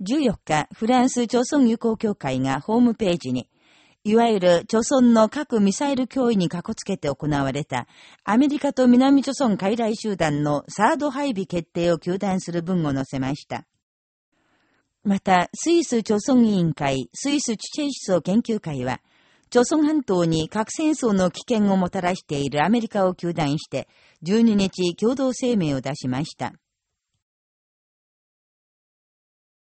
14日、フランス朝鮮友好協会がホームページに、いわゆる朝鮮の核ミサイル脅威にかこつけて行われた、アメリカと南朝鮮海来集団のサード配備決定を求断する文を載せました。また、スイス朝鮮委員会、スイス地チェイ思想研究会は、朝鮮半島に核戦争の危険をもたらしているアメリカを求断して、12日共同声明を出しました。